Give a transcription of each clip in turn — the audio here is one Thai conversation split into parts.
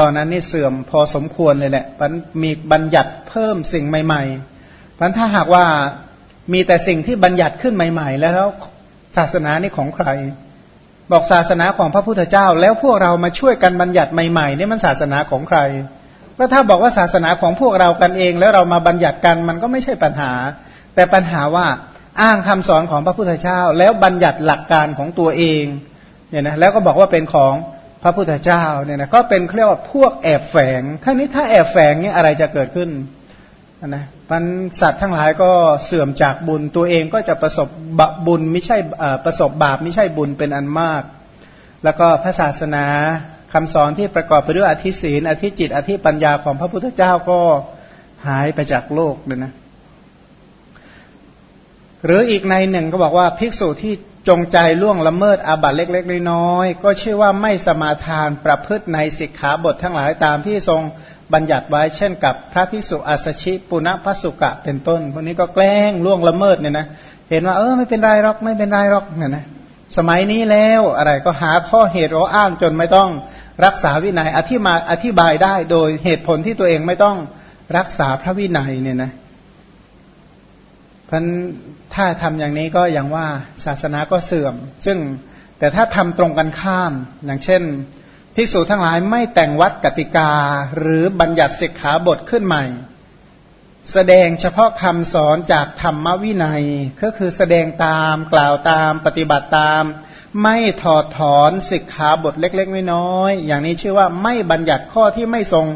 ตอนนั้นนี่เสื่อมพอสมควรเลยแหละมันมีบัญญัติเพิ่มสิ่งใหม่ๆมันถ้าหากว่ามีแต่สิ่งที่บัญญัติขึ้นใหม่ ๆ แล้วศาสนานี่ของใคร บอกศาสนาของพระพุทธเจ้า แล้วพวกเรามาช่วยกันบัญญัติใหม่ๆนี่มันศาสนาของใครก็ถ้าบอกว่าศาสนาของพวกเรากันเอง แล้วเรามาบัญญัติกันมันก็ไม่ใช่ปัญหา แต่ปัญหาว่าอ้างคำสอนของพระพุทธเจ้า แล้วบัญญัติหลักการของตัวเองเนี่ยนะแล้วก็บอกว่าเป็นของ พระพุทธเจ้าเนี่ยนะก็เป็นเรียกว่าพวกแอบแฝงท่านี้ถ้าแอบแฝงเนี่ยอะไรจะเกิดขึ้นนะมันสัตว์ทั้งหลายก็เสื่อมจากบุญตัวเองก็จะประสบบุญไม่ใช่ประสบบาปไม่ใช่บุญเป็นอันมาก แล้วก็พระศาสนาคำสอนที่ประกอบไปด้วยอธิศีลอธิจิต อธิปัญญาของพระพุทธเจ้าก็หายไปจากโลกเลยนะหรืออีกในหนึ่งก็บอกว่าภิกษุที่ จงใจล่วงละเมิดอาบัตเล็กๆน้อยๆก็ชื่อว่าไม่สมาทานประพฤติในสิกขาบททั้งหลายตามที่ทรงบัญญัติไว้เช่นกับพระภิกษุอัสชิปุณพสุกะเป็นต้น พวกนี้ก็แกล้งล่วงละเมิดเนี่ยนะเห็นว่าเออไม่เป็นไรหรอกไม่เป็นไรหรอกเนี่ยนะสมัยนี้แล้วอะไรก็หาข้อเหตุอ้างจนไม่ต้องรักษาวินัยอธิมาอธิบายได้โดยเหตุผลที่ตัวเองไม่ต้องรักษาพระวินัยเนี่ยนะ เพันถ้าทำอย่างนี้ก็อย่างว่าศาสนาก็เสื่อม ซึ่งแต่ถ้าทำตรงกันข้ามอย่างเช่นภิกษุทั้งหลายไม่แต่งวัดกติกา หรือบัญญัติสิกขาบทขึ้นใหม่ แสดงเฉพาะคำสอนจากธรรมวินัย ก็คือแสดงตามกล่าวตามปฏิบัติตาม ไม่ถอดถอนสิกขาบทเล็กๆน้อยๆอย่างนี้ชื่อว่าไม่บัญญัติข้อที่ไม่ทรง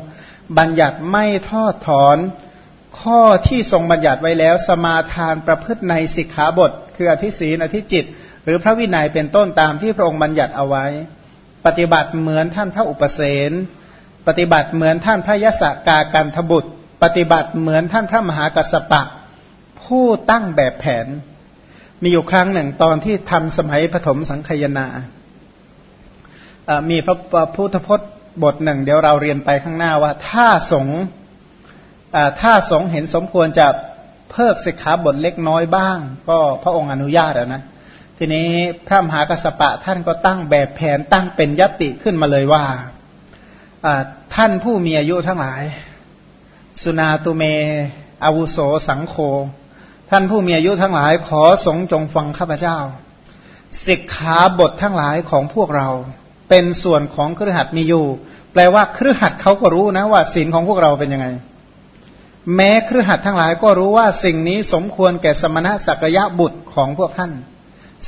บัญญัติไม่ทอดถอน ข้อที่ทรงบัญญัติไว้แล้ว สมาทานประพฤติในสิกขาบท คืออธิศีนอธิจิต หรือพระวินัยเป็นต้นตามที่พระองค์บัญญัติเอาไว้ ปฏิบัติเหมือนท่านพระอุปเสนปฏิบัติเหมือนท่านพระยศกากันทบุตร ปฏิบัติเหมือนท่านพระมหากัสปะ ผู้ตั้งแบบแผน มีอยู่ครั้งหนึ่งตอนที่ทำสมัยปฐมสังคยนามีพระพุทธพจน์บทหนึ่ง เดี๋ยวเราเรียนไปข้างหน้าว่า ถ้าสงฆ์ ถ้าสงเห็นสมควรจะเพิกสิกขาบทเล็กน้อยบ้าง ก็พระองค์อนุญาตนะทีนี้พระมหากัสปะท่านก็ตั้งแบบแผนตั้งเป็นยติขึ้นมาเลยว่าท่านผู้มีอายุทั้งหลาย สุนาตุเมอาวุโสสังโฆท่านผู้มีอายุทั้งหลายขอสงจงฟังข้าพเจ้าสิกขาบททั้งหลายของพวกเรา เป็นส่วนของเครือขัดมีอยู่ แปลว่าเครือขัดเขาก็รู้นะว่าศีลของพวกเราเป็นยังไง แม้ครือหัดทั้งหลายก็รู้ว่าสิ่งนี้สมควรแก่สมณะสักยะบุตรของพวกท่าน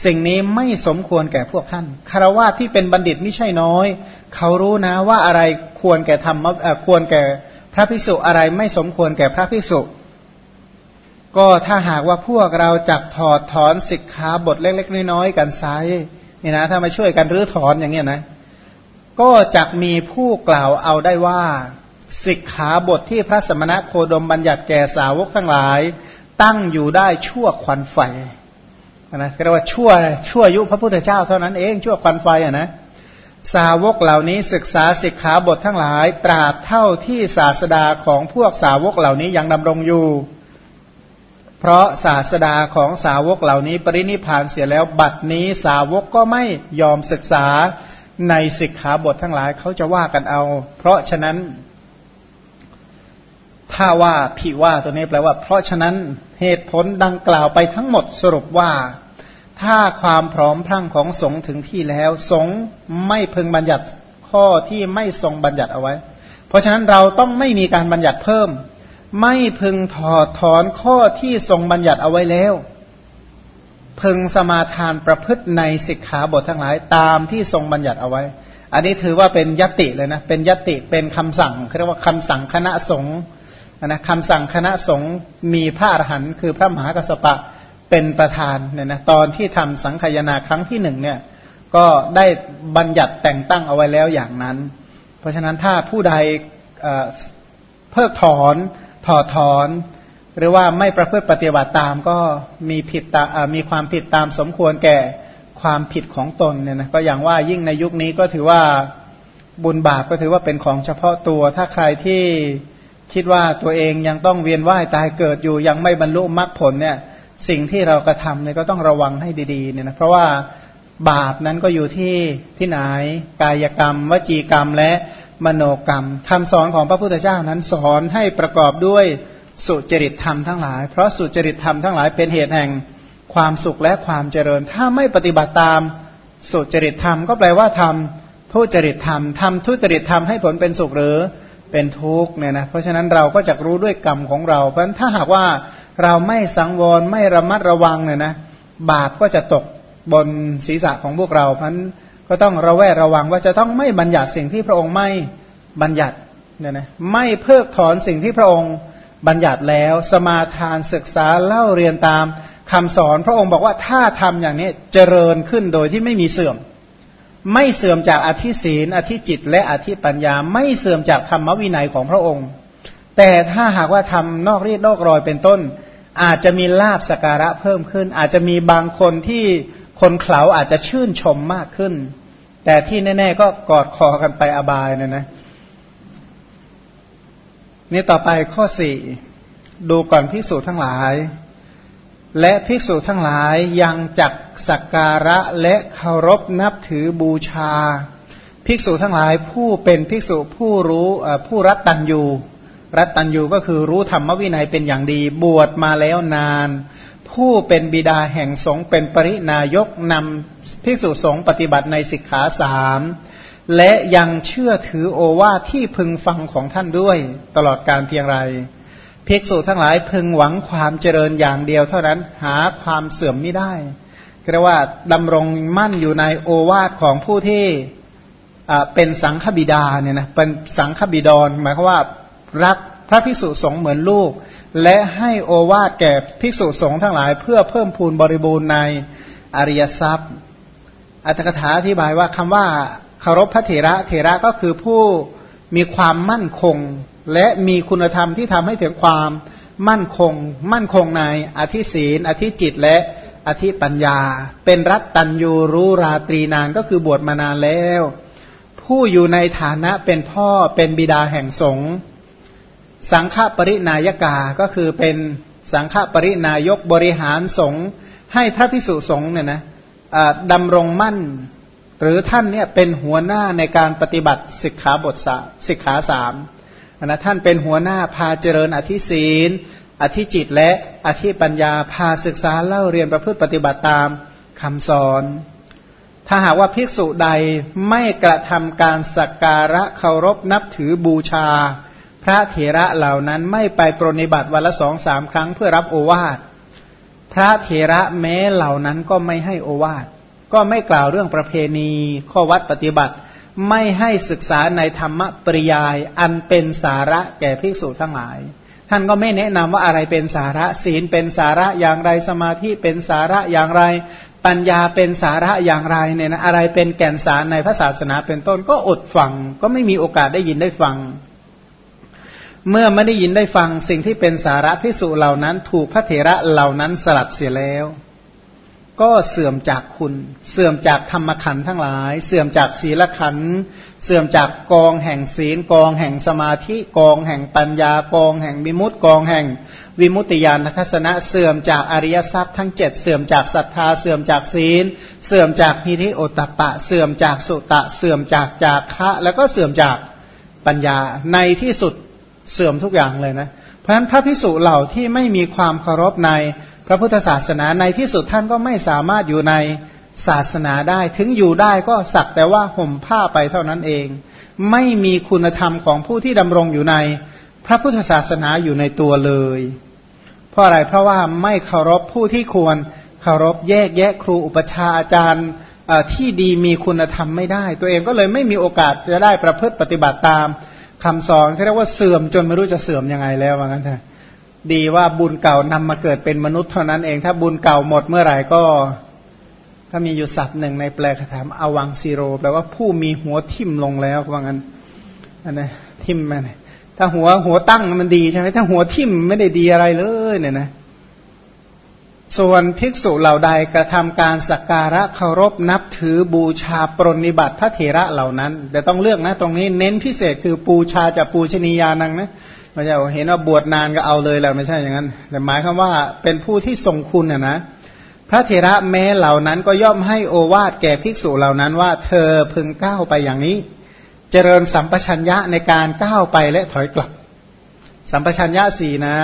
สิ่งนี้ไม่สมควรแก่พวกท่านคารวะที่เป็นบัณฑิตไม่ใช่น้อย เขารู้นะว่าอะไรควรแก่ธรรมควรแก่พระภิกษุอะไรไม่สมควรแก่พระภิกษุ ก็ถ้าหากว่าพวกเราจับถอดถอนสิกขาบทเล็กๆ น้อยๆกันไซนี่นะถ้ามาช่วยกันรื้อถอนอย่างเงี้ยนะ ก็จะมีผู้กล่าวเอาได้ว่า สิกขาบทที่พระสมณะโคดมบัญญัติแก่สาวกทั้งหลาย ตั้งอยู่ได้ชั่วควันไฟนะเรียกว่าชั่วชั่วยุพระพุทธเจ้าเท่านั้นเองชั่วควันไฟอะนะสาวกเหล่านี้ศึกษาสิกขาบททั้งหลาย ตราบเท่าที่ศาสดาของพวกสาวกเหล่านี้ยังดำรงอยู่ เพราะศาสดาของสาวกเหล่านี้ปรินิพานเสียแล้วบัดนี้สาวกก็ไม่ยอมศึกษาในสิกขาบททั้งหลายเขาจะว่ากันเอา เพราะฉะนั้น ถ้าว่าพี่ว่าตัวนี้แปลว่า เพราะฉะนั้นเหตุผลดังกล่าวไปทั้งหมดสรุปว่า ถ้าความพร้อมพรั่งของสงถึงที่แล้ว สงไม่พึงบัญญัติข้อที่ไม่ทรงบัญญัติเอาไว้ เพราะฉะนั้นเราต้องไม่มีการบัญญัติเพิ่ม ไม่พึงถอดถอนข้อที่ทรงบัญญัติเอาไว้แล้ว พึงสมาทานประพฤติในสิกขาบททั้งหลายตามที่ทรงบัญญัติเอาไว้ อันนี้ถือว่าเป็นยติเลยนะ เป็นยติเป็นคำสั่งเรียกว่าคำสั่งคณะสงฆ์ นะคำสั่งคณะสงฆ์มีพระอรหันต์คือพระมหากัสสปะเป็นประธานเนี่ยนะตอนที่ทำสังขยาครั้งที่หนึ่งเนี่ยก็ได้บัญญัติแต่งตั้งเอาไว้แล้วอย่างนั้น เพราะฉะนั้นถ้าผู้ใดเพิกถอนถอดถอน หรือว่าไม่ประพฤติปฏิบัติตามก็มีผิดมีความผิดตามสมควรแก่ความผิดของตนเนี่ยนะก็อย่างว่ายิ่งในยุคนี้ก็ถือว่าบุญบาปก็ถือว่าเป็นของเฉพาะตัว ถ้าใครที่ คิดว่าตัวเองยังต้องเวียนว่ายตายเกิดอยู่ยังไม่บรรลุมรรคผลเนี่ย สิ่งที่เรากระทำเนี่ยก็ต้องระวังให้ดีๆเนี่ยนะเพราะว่าบาปนั้นก็อยู่ที่ที่ไหนกายกรรม วจีกรรมและมโนกรรมคำสอนของพระพุทธเจ้านั้นสอนให้ประกอบด้วยสุจริตธรรมทั้งหลาย เพราะสุจริตธรรมทั้งหลายเป็นเหตุแห่งความสุขและความเจริญ ถ้าไม่ปฏิบัติตามสุจริตธรรมก็แปลว่าทำทุจริตธรรมทำทุจริตธรรมให้ผลเป็นสุขหรือ เป็นทุกข์เนี่ยนะเพราะฉะนั้นเราก็จะรู้ด้วยกรรมของเรา เพราะฉะนั้นถ้าหากว่าเราไม่สังวรไม่ระมัดระวังเนี่ยนะบาปก็จะตกบนศีรษะของพวกเราเพราะฉะนั้นก็ต้องระแวดระวังว่าจะต้องไม่บัญญัติสิ่งที่พระองค์ไม่บัญญัติเนี่ยนะไม่เพิกถอนสิ่งที่พระองค์บัญญัติแล้วสมาทานศึกษาเล่าเรียนตามคำสอน พระองค์บอกว่าถ้าทำอย่างนี้เจริญขึ้นโดยที่ไม่มีเสื่อม ไม่เสื่อมจากอธิศีลอธิจิต และอธิปัญญา ไม่เสื่อมจากธรรมวินัยของพระองค์ แต่ถ้าหากว่าทำนอกรีดนอกรอยเป็นต้น อาจจะมีลาบสการะเพิ่มขึ้น อาจจะมีบางคนที่คนเขาอาจจะชื่นชมมากขึ้น แต่ที่แน่ ๆ ก็กอดคอกันไปอบายนะนะนี่ต่อไปข้อสี่ดูก่อนภิกษุทั้งหลาย และภิกษุทั้งหลายยังจักสักการะและเคารพนับถือบูชา ภิกษุทั้งหลายผู้เป็นภิกษุผู้รู้ผู้รัตตัญยูรัตตัญยูก็คือรู้ธรรมวินัยเป็นอย่างดีบวชมาแล้วนาน ผู้เป็นบิดาแห่งสงฆ์เป็นปรินายกนำภิกษุสงฆ์ปฏิบัติในสิกขาสามและยังเชื่อถือโอวาทที่พึงฟังของท่านด้วย ตลอดการเพียงไร ภิกษุทั้งหลายพึงหวังความเจริญอย่างเดียวเท่านั้นหาความเสื่อมไม่ได้เรียกว่าดำรงมั่นอยู่ในโอวาทของผู้ที่เป็นสังฆบิดาเนี่ยนะเป็นสังฆบิดรหมายความว่ารักพระภิกษุสงฆ์เหมือนลูก และให้โอวาทแก่ภิกษุสงฆ์ทั้งหลาย เพื่อเพิ่มพูนบริบูรณ์ในอริยทรัพย์ อัตถกถาอธิบายว่าคำว่าคารพพระเถระเถระก็คือผู้มีความมั่นคง และมีคุณธรรมที่ทำให้ถึงความมั่นคง มั่นคงในอธิศีลอธิจิตและอธิปัญญา เป็นรัตตัญยูรู้ราตรีนานก็คือบวชมานานแล้ว ผู้อยู่ในฐานะเป็นพ่อเป็นบิดาแห่งสงฆ์สังฆปรินายกา ก็คือเป็นสังฆปรินายกบริหารสงฆ์ให้พระพิสุสงฆ์เนี่ยนะดำรงมั่น หรือท่านเนี่ยเป็นหัวหน้าในการปฏิบัติสิกขาบทสาสิกขาสาม นะท่านเป็นหัวหน้าพาเจริญอธิศีล อธิจิตและอธิปัญญาพาศึกษาเล่าเรียนประพฤติปฏิบัติตามคำสอน ถ้าหากว่าภิกษุใดไม่กระทำการสักการะเคารพนับถือบูชา พระเถระเหล่านั้นไม่ไปปรนิบัติวันละสองสามครั้งเพื่อรับโอวาทพระเถระแม้เหล่านั้นก็ไม่ให้โอวาทก็ไม่กล่าวเรื่องประเพณี ข้อวัดปฏิบัติ ไม่ให้ศึกษาในธรรมปริยาย อันเป็นสาระแก่ภิกษุทั้งหลาย ท่านก็ไม่แนะนำว่าอะไรเป็นสาระ ศีลเป็นสาระอย่างไรสมาธิเป็นสาระอย่างไร ปัญญาเป็นสาระอย่างไรเนี่ยนะอะไรเป็นแก่นสารในพระศาสนาเป็นต้นก็อดฟัง ก็ไม่มีโอกาสได้ยินได้ฟัง เมื่อไม่ได้ยินได้ฟังสิ่งที่เป็นสาระพิสูจเหล่านั้น ถูกพระเถระเหล่านั้นสลัดเสียแล้ว ก็เสื่อมจากคุณ เสื่อมจากธรรมขันธ์ทั้งหลาย เสื่อมจากศีลขันธ์เสื่อมจากกองแห่งศีลกองแห่งสมาธิกองแห่งปัญญากองแห่งวิมุตติกองแห่งวิมุตติญาณทัศนะเสื่อมจากอริยทรัพย์ทั้งเจ็ดเสื่อมจากศรัทธาเสื่อมจากศีล เสื่อมจากพิธิโอตปะ เสื่อมจากสุตะ เสื่อมจากจากะแล้วก็เสื่อมจากปัญญาในที่สุดเสื่อมทุกอย่างเลยนะ เพราะฉะนั้นพระพิสุเหล่าที่ไม่มีความเคารพใน ระพุทธศาสนาในที่สุดท่านก็ไม่สามารถอยู่ในศาสนาได้ ถึงอยู่ได้ก็สักแต่ว่าห่มผ้าไปเท่านั้นเอง ไม่มีคุณธรรมของผู้ที่ดำรงอยู่ในพระพุทธศาสนาอยู่ในตัวเลย เพราะอะไรเพราะว่าไม่เคารพผู้ที่ควรเคารพแยกแยะครูอุปชาอาจารย์ที่ดีมีคุณธรรมไม่ได้ ตัวเองก็เลยไม่มีโอกาสจะได้ประพฤติปฏิบัติตามคำสอนที่เรียกว่าเสื่อมจนไม่รู้จะเสื่อมยังไงแล้วว่างั้นเถอะ ดีว่าบุญเก่านำมาเกิดเป็นมนุษย์เท่านั้นเอง ถ้าบุญเก่าหมดเมื่อไหร่ก็ ถ้ามีอยู่ศัพท์หนึ่งในแปลคาถามอวังซีโรแปลว่าผู้มีหัวทิ่มลงแล้วว่างั้นอันนี้ทิ่มมันถ้าหัวหัวตั้งมันดีใช่ไหมถ้าหัวทิ่มไม่ได้ดีอะไรเลยเนี่ยนะ ส่วนภิกษุเหล่าใดกระทำการสักการะเคารพนับถือบูชาปรนิบัติพระเถระเหล่านั้นแต่ต้องเลือกนะ ตรงนี้เน้นพิเศษคือปูชาจะปูชนียานังนะ ไม่ใช่เห็นว่าบวชนานก็เอาเลยแล้วไม่ใช่อย่างนั้น แต่หมายคำว่าเป็นผู้ที่ทรงคุณนะนะ พระเถระแม้เหล่านั้นก็ย่อมให้โอวาทแก่ภิกษุเหล่านั้นว่า เธอพึงก้าวไปอย่างนี้ เจริญสัมปชัญญะในการก้าวไปและถอยกลับ สัมปชัญญะสี่นะ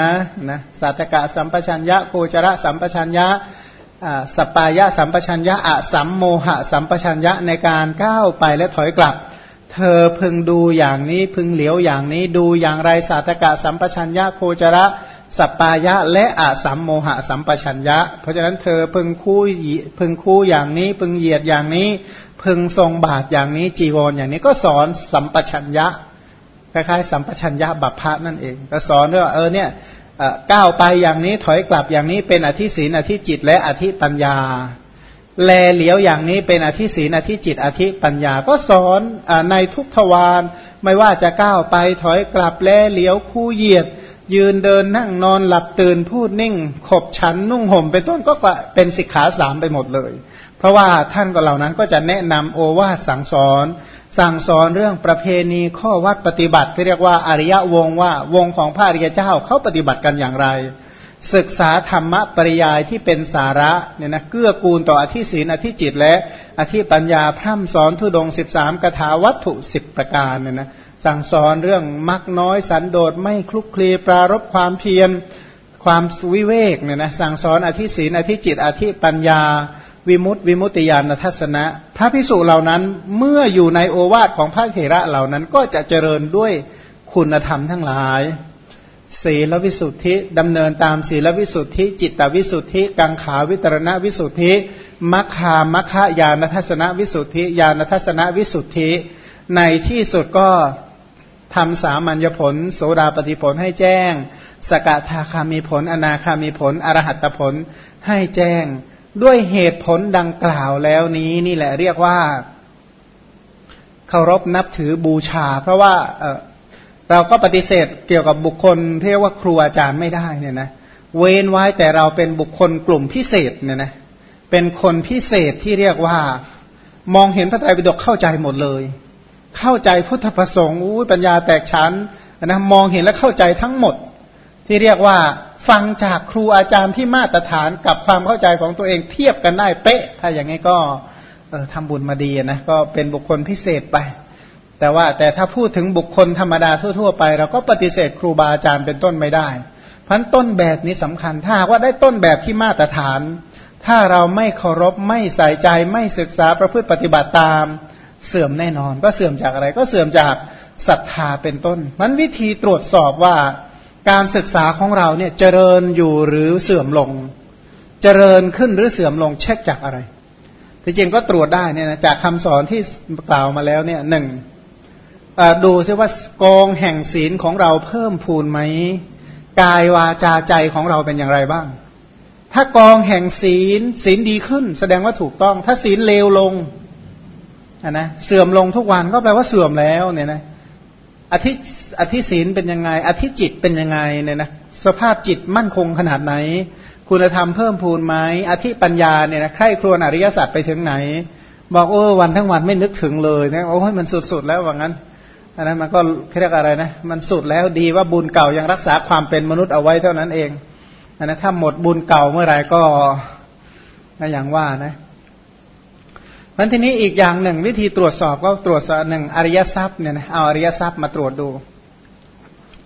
นะสัตกะสัมปชัญญะโคจระสัมปชัญญะสปายะสัมปชัญญะอะสัมโมหะสัมปชัญญะในการก้าวไปและถอยกลับ เธอพึงดูอย่างนี้พึงเหลียวอย่างนี้ ดูอย่างไรสัตตกะสัมปชัญญะโคจระสปายะและอะสัมโมหะสัมปชัญญะ เพราะฉะนั้นเธอพึงคู่พึงคู่อย่างนี้ พึงเหยียดอย่างนี้ พึงทรงบาทอย่างนี้จีวรอย่างนี้ก็สอนสัมปชัญญะคล้ายๆสัมปชัญญะบัพพะนั่นเองก็สอนว่าเออเนี่ยก้าวไปอย่างนี้ถอยกลับอย่างนี้เป็นอธิศีนอธิจิตและอธิปัญญา แลเหลียวอย่างนี้เป็นอธิศีนอธิจิตอธิปัญญา ก็สอนอในทุกทวารไม่ว่าจะก้าวไปถอยกลับแลเหลียวคู่เหยียด ยืนเดินนั่งนอนหลับตื่นพูดนิ่ง ขบฉันนุ่งห่มเป็นต้นก็เป็นสิกขาสามไปหมดเลย เพราะว่าท่านก็เหล่านั้นก็จะแนะนำโอวาทสั่งสอน สั่งสอนเรื่องประเพณีข้อวัดปฏิบัติที่เรียกว่าอริยวงว่า วงของพระอริยเจ้าเขาปฏิบัติกันอย่างไร ศึกษาธรรมะปริยายที่เป็นสาระเนี่ยนะเกื้อกูลต่ออธิศีนอธิจิต และอธิปัญญาพร่ำสอนทุดงสิบสามกถาวัตถุสิบประการเนี่ยนะสั่งสอนเรื่องมักน้อยสันโดษไม่คลุกคลีปรารบความเพียรความวิเวกเนี่ยนะสั่งสอนอธิศีนอธิจิต อธิปัญญา วิมุตติวิมุตติญาณทัศนะ พระพิสุเหล่านั้นเมื่ออยู่ในโอวาทของพระเถระเหล่านั้นก็จะเจริญด้วยคุณธรรมทั้งหลาย ศีลวิสุทธิดำเนินตามศีลวิสุทธิ จิตวิสุทธิ กังขาวิตรณวิสุทธิมัคคามัคคายานทัศนวิสุทธิญาณทัศนวิสุทธิ ในที่สุดก็ทำสามัญญผล โสดาปฏิผลให้แจ้ง สกทาคามีผล อนาคามีผล อรหัตผลให้แจ้ง ด้วยเหตุผลดังกล่าวแล้วนี้นี่แหละเรียกว่าเคารพนับถือบูชา เพราะว่า เราก็ปฏิเสธเกี่ยวกับบุคคลที่เรียกว่าครูอาจารย์ไม่ได้เนี่ยนะเว้นไว้แต่เราเป็นบุคคลกลุ่มพิเศษเนี่ยนะเป็นคนพิเศษที่เรียกว่า มองเห็นพระไตรปิฎกเข้าใจหมดเลย เข้าใจพุทธประสงค์อู้ปัญญาแตกฉานนะมองเห็นและเข้าใจทั้งหมด ที่เรียกว่าฟังจากครูอาจารย์ที่มาตรฐานกับความเข้าใจของตัวเองเทียบกันได้เป๊ะ ถ้าอย่างนี้ก็ออทำบุญมาดีนะก็เป็นบุคคลพิเศษไป แต่ว่าแต่ถ้าพูดถึงบุคคลธรรมดาทั่วๆไป เราก็ปฏิเสธครูบาอาจารย์เป็นต้นไม่ได้พันต้นแบบนี้สำคัญถ้าว่าได้ต้นแบบที่มาตรฐาน ถ้าเราไม่เคารพไม่ใส่ใจไม่ศึกษาประพฤติปฏิบัติตาม เสื่อมแน่นอน ก็เสื่อมจากอะไรก็เสื่อมจากศรัทธาเป็นต้นมันวิธีตรวจสอบว่าการศึกษาของเราเนี่ยเจริญอยู่หรือเสื่อมลง เจริญขึ้นหรือเสื่อมลงเช็คจากอะไรที่จริงก็ตรวจได้เนี่ยนะจากคำสอนที่กล่าวมาแล้วเนี่ยหนึ่ง ดูซิว่ากองแห่งศีลของเราเพิ่มพูนไหมกายวาจาใจของเราเป็นอย่างไรบ้าง ถ้ากองแห่งศีลศีลดีขึ้น แสดงว่าถูกต้อง ถ้าศีลเลวลงะนะเสื่อมลงทุกวันก็แปลว่าเสื่อมแล้วเนี่ยนะอธิอธิศีลเป็นยังไง อธิจิตเป็นยังไงเนี่ยนะสภาพจิตมั่นคงขนาดไหน คุณธรรมเพิ่มพูนไหมอธิปัญญาเนี่ยนะใครครวญอริยสัจไปถึงไหน บอกโอ้วันทั้งวันไม่นึกถึงเลยนะโอ้ยมันสุดๆแล้วว่างั้น อันนั้นมันก็เรียกอะไรนะ มันสุดแล้วดีว่าบุญเก่ายังรักษาความเป็นมนุษย์เอาไว้เท่านั้นเองอันนั้นถ้าหมดบุญเก่าเมื่อไหร่ก็ก็อย่างว่านะมันทีนี้อีกอย่างหนึ่ง วิธีตรวจสอบก็ตรวจสอบหนึ่งอริยทรัพย์เนี่ยนะเอาอริยทรัพย์มาตรวจดู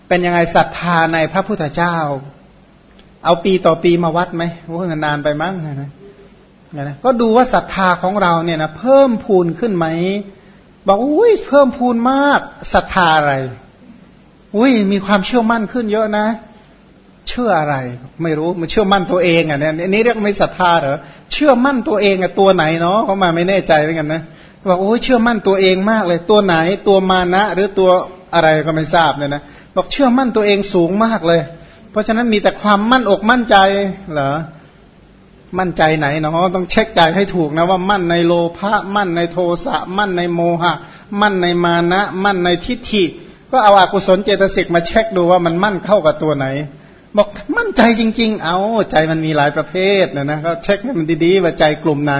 เป็นยังไงศรัทธาในพระพุทธเจ้า เอาปีต่อปีมาวัดไหมโอ้ยนานไปมั้งนะนะก็ดูว่าศรัทธาของเราเนี่ยนะเพิ่มพูนขึ้นไหม บอกอุ้ยเพิ่มพูนมากศรัทธาอะไร อุ้ยมีความเชื่อมั่นขึ้นเยอะนะ เชื่ออะไร ไม่รู้มันเชื่อมั่นตัวเองอะเนี่ยนี่เรียกไม่ศรัทธาเหรอเชื่อมั่นตัวเองอะตัวไหนเนาะเขามาไม่แน่ใจเหมือนกันนะบอกโอ้ยเชื่อมั่นตัวเองมากเลย ตัวไหนตัวมานะ หรือตัวอะไรก็ไม่ทราบเนี่ยนะบอกเชื่อมั่นตัวเองสูงมากเลย เพราะฉะนั้นมีแต่ความมั่นอกมั่นใจเหรอ มั่นใจไหนเนาะต้องเช็คใจให้ถูกนะว่ามั่นในโลภะมั่นในโทสะมั่นในโมหะ มั่นในมานะ มั่นในทิฏฐิ ก็เอาอากุศลเจตสิกมาเช็คดูว่ามันมั่นเข้ากับตัวไหน บอกมั่นใจจริง ๆ เอาใจมันมีหลายประเภทนะนะก็เช็คให้มันดีๆว่าใจกลุ่มไหน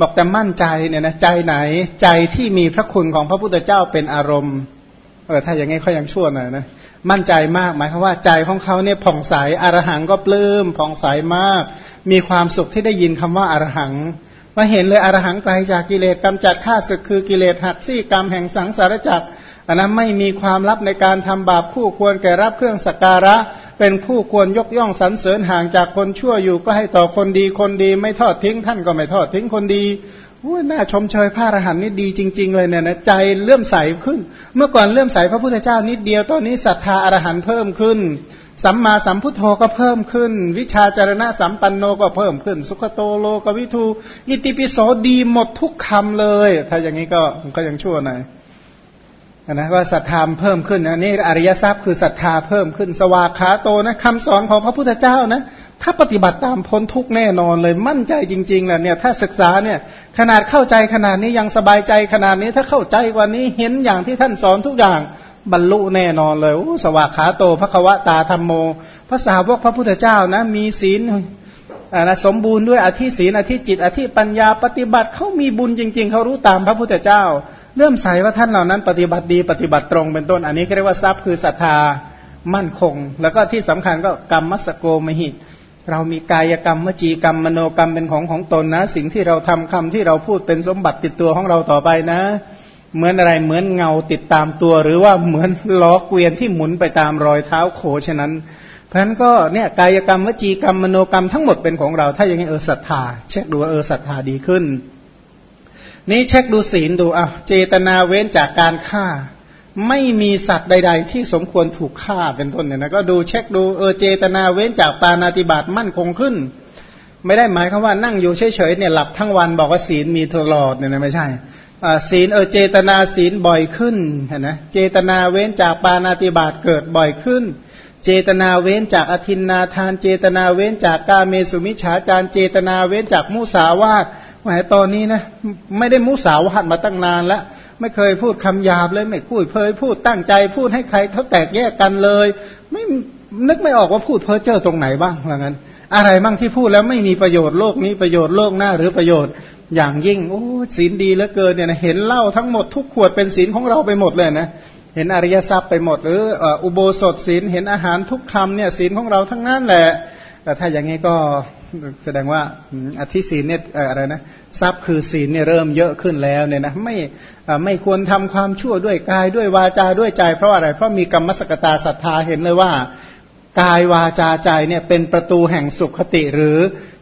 บอกแต่มั่นใจเนี่ยนะใจไหนใจที่มีพระคุณของพระพุทธเจ้าเป็นอารมณ์เออถ้าอย่างงี้เขายังชั่วหน่อยนะมั่นใจมากหมายความว่าใจของเขาเนี่ยผ่องใสอรหังก็ปลื้มผ่องใสมาก มีความสุขที่ได้ยินคำว่าอรหังมาเห็นเลยอรหังไกลจากกิเลสกำจัดข้าศึกคือกิเลสหักซี่กรรมแห่งสังสารจักรอันนั้นไม่มีความลับในการทำบาปคู่ควรแก่รับเครื่องสักการะ เป็นผู้ควรยกย่องสรรเสริญห่างจากคนชั่วอยู่ก็ให้ต่อคนดีคนดี ไม่ทอดทิ้งท่านก็ไม่ทอดทิ้งคนดีน่าชมเชยพระอรหันต์นี่ดีจริง ๆ เลยเนี่ยนะใจเลื่อมใสขึ้น เมื่อก่อนเลื่อมใสพระพุทธเจ้านิดเดียวตอนนี้ศรัทธาอรหันต์เพิ่มขึ้น สัมมาสัมพุทโธก็เพิ่มขึ้น วิชาจารณะสัมปันโนก็เพิ่มขึ้น สุขโตโลกวิทูอิติปิโสดีหมดทุกคำเลย ถ้าอย่างนี้ก็ก็ยังชั่วหน่อยนะว่าศรัทธาเพิ่มขึ้นอันนี้อริยทรัพย์คือศรัทธาเพิ่มขึ้น สวากขาโตนะคำสอนของพระพุทธเจ้านะ ถ้าปฏิบัติตามพ้นทุกแน่นอนเลยมั่นใจจริงๆแหละเนี่ยถ้าศึกษาเนี่ยขนาดเข้าใจขนาดนี้ยังสบายใจขนาดนี้ถ้าเข้าใจกว่านี้เห็นอย่างที่ท่านสอนทุกอย่าง บรรลุแน่นอนเลยสวากขาโตพระควตาธรรมโมภาษาวกพระพุทธเจ้านะ มีศีลนะสมบูรณ์ด้วยอธิศีลอธิจิต อธิปัญญาปฏิบัติเขามีบุญจริง ๆเขารู้ตามพระพุทธเจ้าเริ่มใส่ว่าท่านเหล่านั้น ปฏิบัติดีปฏิบัติตรงเป็นต้น อันนี้เรียกว่าทรัพย์คือศรัทธามั่นคง แล้วก็ที่สำคัญก็กรรมมัสโกมหิต เรามีกายกรรมวจีกรรมมโนกรรมเป็นของของตนนะ สิ่งที่เราทำคำที่เราพูดเป็นสมบัติติดตัวของเราต่อไปนะ เหมือนอะไรเหมือนเงาติดตามตัว หรือว่าเหมือนล้อเกวียนที่หมุนไปตามรอยเท้าโคฉะนั้น เพราะฉะนั้นก็เนี่ยกายกรรมวจีกรรมมโนกรรมทั้งหมดเป็นของเรา ถ้าอย่างนี้เออศรัทธา เช็คดูว่าเออศรัทธาดีขึ้น นี้เช็คดูศีลดูอะเจตนาเว้นจากการฆ่า ไม่มีสัตว์ใด ๆ ที่สมควรถูกฆ่าเป็นต้นเนี่ยนะก็ดูเช็คดูเออเจตนาเว้นจากปานาติบาตมั่นคงขึ้น ไม่ได้หมายคำว่านั่งอยู่เฉยๆเนี่ยหลับทั้งวันบอกว่าศีลมีตลอดเนี่ยนะไม่ใช่ ศีลเออเจตนาศีลบ่อยขึ้นเห็นไหมเจตนาเว้นจากปานาติบาตเกิดบ่อยขึ้น เจตนาเว้นจากอธินนาทาน เจตนาเว้นจากกาเมสุมิฉาจารเจตนาเว้นจากมุสาวาทหมายตอนนี้นะไม่ได้มุสาวาทมาตั้งนานแล้วไม่เคยพูดคำหยาบเลยไม่พูดเพยพูดตั้งใจพูดให้ใครเขาแตกแยกกันเลย ไม่นึกไม่ออกว่าพูดเพ้อเจ้อตรงไหนบ้างว่างั้น อะไรบ้างที่พูดแล้วไม่มีประโยชน์โลกนี้ประโยชน์โลกหน้าหรือประโยชน์ อย่างยิ่งโอ้ศีลดีเหลือเกินเนี่ยนะเห็นเหล้าทั้งหมดทุกขวดเป็นศีลของเราไปหมดเลยนะเห็นอริยทรัพย์ไปหมด หรืออุโบสถศีลเห็นอาหารทุกคำเนี่ยศีลของเราทั้งนั้นแหละ แต่ถ้าอย่างนี้ก็แสดงว่าอธิศีลเนี่ยอะไรนะทรัพย์คือศีลเนี่ยเริ่มเยอะขึ้นแล้วเนี่ยนะไม่ไม่ควรทำความชั่วด้วยกายด้วยวาจาด้วยใจ เพราะอะไร เพราะมีกรรมสกตาศรัทธาเห็นเลยว่ากายวาจาใจเนี่ยเป็นประตูแห่งสุขคติหรือ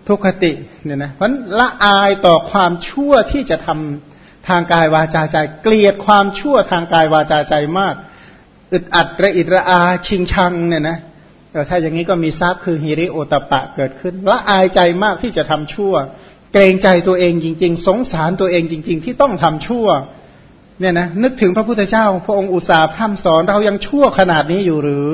ทุกขติเนี่ยนะเพราะละอายต่อความชั่วที่จะทำทางกายวาจาใจ เกลียดความชั่วทางกายวาจาใจมาก อึดอัดระอิดระอาชิงชังเนี่ยนะแต่ถ้าอย่างนี้ก็มีทรัพย์คือฮิริโอตปะเกิดขึ้นละอายใจมากที่จะทำชั่ว เกรงใจตัวเองจริง ๆ สงสารตัวเองจริง ๆ ที่ต้องทำชั่วเนี่ยนะนึกถึงพระพุทธเจ้า พระองค์อุตสาห์พร่ำสอนเรายังชั่วขนาดนี้อยู่หรือ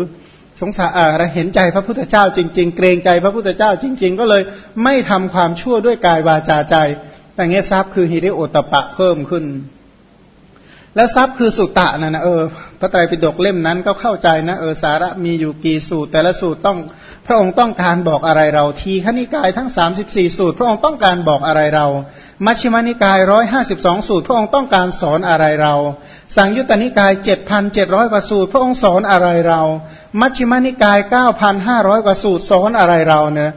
สงสารอะไรเห็นใจพระพุทธเจ้าจริง ๆ เกรงใจพระพุทธเจ้าจริง ๆ ก็เลยไม่ทำความชั่วด้วยกายวาจาใจแต่เงี้ยทรัพย์คือฮิริโอตปะเพิ่มขึ้น แล้วทรัพย์คือสุตตะนะนะเออพระไตรปิฎกเล่มนั้นก็เข้าใจนะเออสาระมีอยู่กี่สูตร แต่ละสูตรต้องพระองค์ต้องการบอกอะไรเรา ทีขณิกายทั้งสามสิบสี่สูตร พระองค์ต้องการบอกอะไรเรา มัชฌิมานิกายร้อยห้าสิบสองสูตร พระองค์ต้องการสอนอะไรเรา สังยุตตนิกายเจ็ดพันเจ็ดร้อยกว่าสูตร พระองค์สอนอะไรเรา มัชฌิมานิกายเก้าพันห้าร้อยกว่าสูตรสอนอะไรเราเนี่ย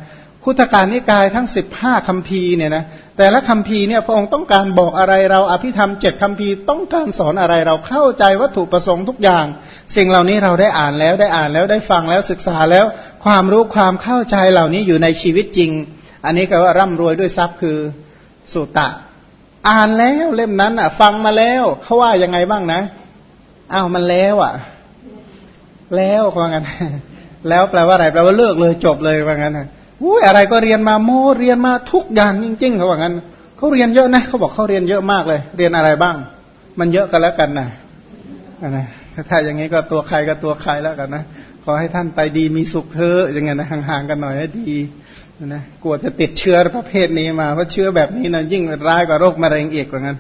พุทธการนิกายทั้งสิบห้าคัมภีร์เนี่ยนะแต่ละคัมภีร์เนี่ยพระองค์ต้องการบอกอะไรเราอภิธรรมเจ็ดคัมภีร์ต้องการสอนอะไรเราเข้าใจวัตถุประสงค์ทุกอย่าง สิ่งเหล่านี้เราได้อ่านแล้วได้อ่านแล้วได้ฟังแล้วศึกษาแล้วความรู้ความเข้าใจเหล่านี้อยู่ในชีวิตจริง อันนี้ก็ว่าร่ำรวยด้วยทรัพย์คือสุตะ อ่านแล้วเล่มนั้นอะ ฟังมาแล้วเขาว่ายังไงบ้างนะอ้าวมันแล้วอะ แล้วว่างั้นแล้วแปลว่าอะไรแปลว่าเลิกเลยจบเลยว่างั้นอุ้ยอะไรก็เรียนมาโมเรียนมาทุกอย่างจริงๆเขาว่างั้นเขาเรียนเยอะนะเขาบอกเขาเรียนเยอะมากเลย เรียนอะไรบ้าง มันเยอะกันแล้วกันนะนะถ้าอย่างนี้ก็ตัวใครก็ตัวใครแล้วกันนะขอให้ท่านไปดีมีสุขเถอะอย่างเงี้ยนะห่างๆกันหน่อยให้ดีนะกลัวจะติดเชื้อประเภทนี้มาเพราะเชื้อแบบนี้นะยิ่งร้ายกว่าโรคมะเร็งอีกว่างั้น